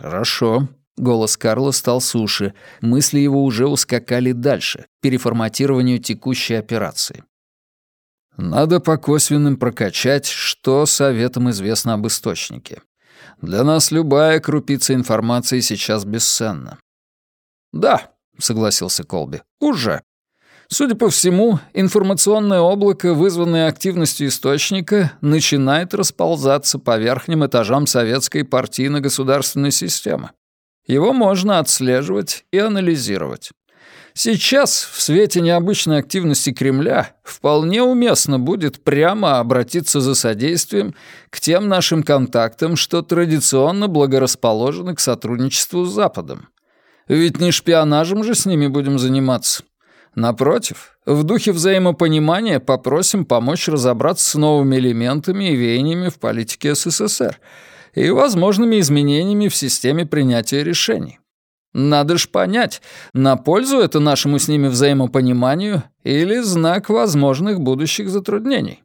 «Хорошо». Голос Карла стал суше, мысли его уже ускакали дальше, переформатированию текущей операции. Надо по косвенным прокачать, что советам известно об источнике. Для нас любая крупица информации сейчас бесценна. «Да», — согласился Колби, — «уже». Судя по всему, информационное облако, вызванное активностью источника, начинает расползаться по верхним этажам советской партийно-государственной системы. Его можно отслеживать и анализировать. Сейчас, в свете необычной активности Кремля, вполне уместно будет прямо обратиться за содействием к тем нашим контактам, что традиционно благорасположены к сотрудничеству с Западом. Ведь не шпионажем же с ними будем заниматься. Напротив, в духе взаимопонимания попросим помочь разобраться с новыми элементами и веяниями в политике СССР и возможными изменениями в системе принятия решений. Надо ж понять, на пользу это нашему с ними взаимопониманию или знак возможных будущих затруднений.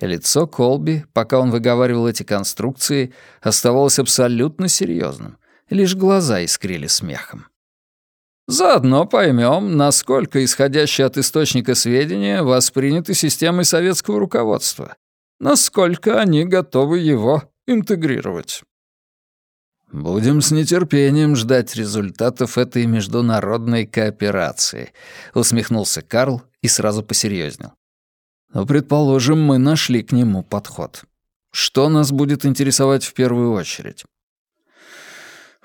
Лицо Колби, пока он выговаривал эти конструкции, оставалось абсолютно серьезным. Лишь глаза искрили смехом. Заодно поймем, насколько исходящие от источника сведения восприняты системой советского руководства, насколько они готовы его интегрировать. «Будем с нетерпением ждать результатов этой международной кооперации», — усмехнулся Карл и сразу посерьезнел. «Но, предположим, мы нашли к нему подход. Что нас будет интересовать в первую очередь?»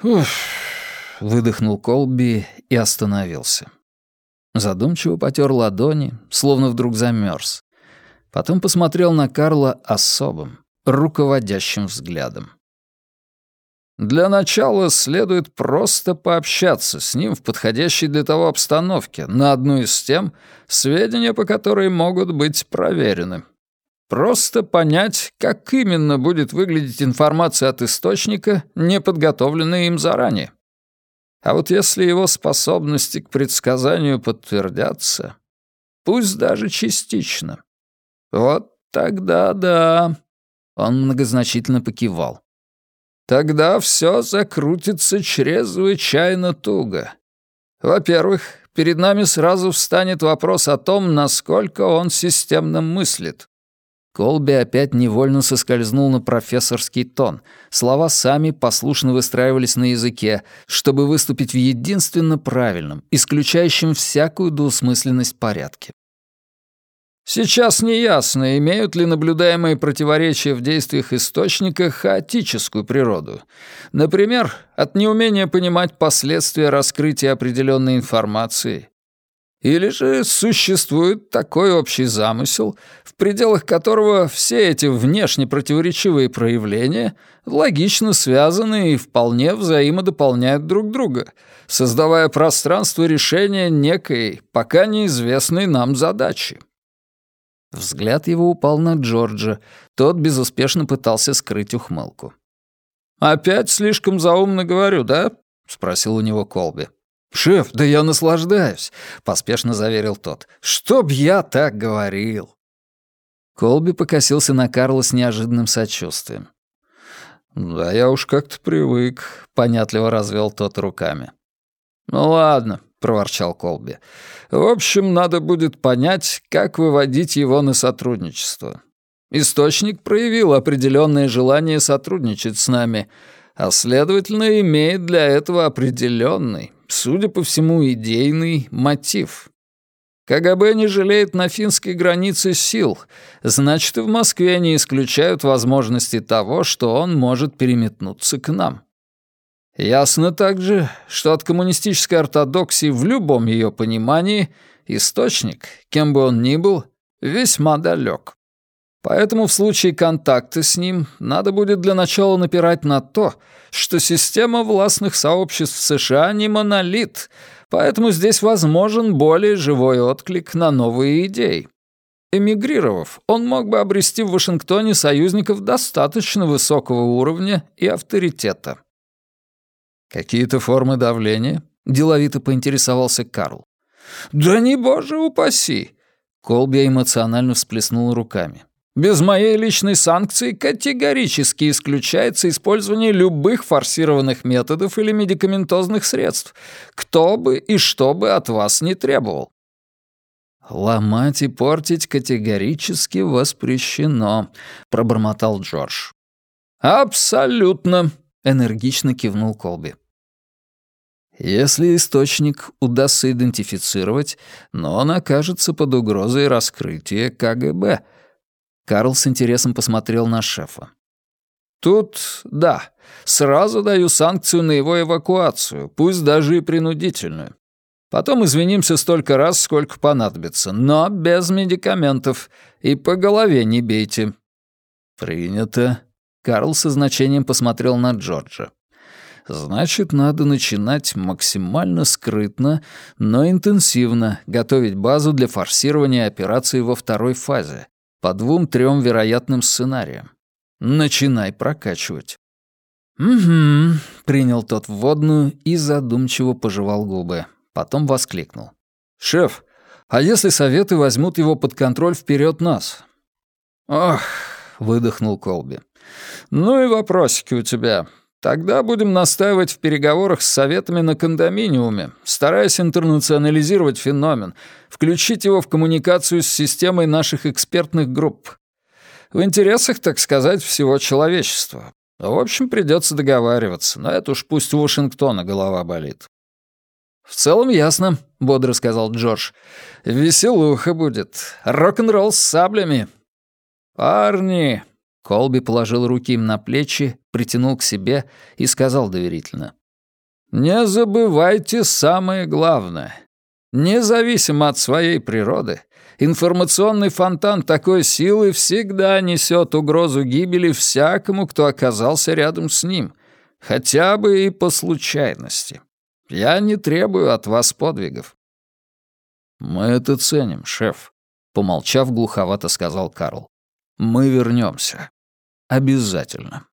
«Уф», — выдохнул Колби и остановился. Задумчиво потер ладони, словно вдруг замерз. Потом посмотрел на Карла особым, руководящим взглядом. Для начала следует просто пообщаться с ним в подходящей для того обстановке, на одну из тем, сведения по которой могут быть проверены. Просто понять, как именно будет выглядеть информация от источника, не подготовленная им заранее. А вот если его способности к предсказанию подтвердятся, пусть даже частично, вот тогда да. Он многозначительно покивал. Тогда все закрутится чрезвычайно туго. Во-первых, перед нами сразу встанет вопрос о том, насколько он системно мыслит. Колби опять невольно соскользнул на профессорский тон. Слова сами послушно выстраивались на языке, чтобы выступить в единственно правильном, исключающем всякую двусмысленность порядке. Сейчас неясно, имеют ли наблюдаемые противоречия в действиях источника хаотическую природу. Например, от неумения понимать последствия раскрытия определенной информации или же существует такой общий замысел, в пределах которого все эти внешне противоречивые проявления логично связаны и вполне взаимодополняют друг друга, создавая пространство решения некой, пока неизвестной нам задачи. Взгляд его упал на Джорджа. Тот безуспешно пытался скрыть ухмылку. «Опять слишком заумно говорю, да?» — спросил у него Колби. «Шеф, да я наслаждаюсь», — поспешно заверил тот. «Чтоб я так говорил». Колби покосился на Карла с неожиданным сочувствием. «Да я уж как-то привык», — понятливо развел тот руками. «Ну ладно», — проворчал Колби. «В общем, надо будет понять, как выводить его на сотрудничество. Источник проявил определенное желание сотрудничать с нами, а, следовательно, имеет для этого определенный, судя по всему, идейный мотив. КГБ не жалеет на финской границе сил, значит, и в Москве не исключают возможности того, что он может переметнуться к нам. Ясно также, что от коммунистической ортодоксии в любом ее понимании источник, кем бы он ни был, весьма далек. Поэтому в случае контакта с ним надо будет для начала напирать на то, что система властных сообществ США не монолит, поэтому здесь возможен более живой отклик на новые идеи. Эмигрировав, он мог бы обрести в Вашингтоне союзников достаточно высокого уровня и авторитета. «Какие-то формы давления?» — деловито поинтересовался Карл. «Да не боже упаси!» Колби эмоционально всплеснул руками. Без моей личной санкции категорически исключается использование любых форсированных методов или медикаментозных средств, кто бы и что бы от вас не требовал. «Ломать и портить категорически воспрещено», — пробормотал Джордж. «Абсолютно», — энергично кивнул Колби. Если источник удастся идентифицировать, но он окажется под угрозой раскрытия КГБ. Карл с интересом посмотрел на шефа. Тут, да, сразу даю санкцию на его эвакуацию, пусть даже и принудительную. Потом извинимся столько раз, сколько понадобится, но без медикаментов. И по голове не бейте». «Принято». Карл со значением посмотрел на Джорджа. Значит, надо начинать максимально скрытно, но интенсивно готовить базу для форсирования операции во второй фазе, по двум-трем вероятным сценариям. Начинай прокачивать. «Угу», — принял тот вводную и задумчиво пожевал губы. Потом воскликнул. «Шеф, а если советы возьмут его под контроль вперед нас?» «Ох», — выдохнул Колби. «Ну и вопросики у тебя. Тогда будем настаивать в переговорах с советами на кондоминиуме, стараясь интернационализировать феномен, включить его в коммуникацию с системой наших экспертных групп. В интересах, так сказать, всего человечества. В общем, придется договариваться, но это уж пусть у Вашингтона голова болит. «В целом ясно», — бодро сказал Джордж. «Веселуха будет. Рок-н-ролл с саблями». «Парни, Колби положил руки им на плечи, притянул к себе и сказал доверительно. «Не забывайте самое главное. Независимо от своей природы, информационный фонтан такой силы всегда несет угрозу гибели всякому, кто оказался рядом с ним, хотя бы и по случайности. Я не требую от вас подвигов». «Мы это ценим, шеф», — помолчав, глуховато сказал Карл. «Мы вернемся». Обязательно.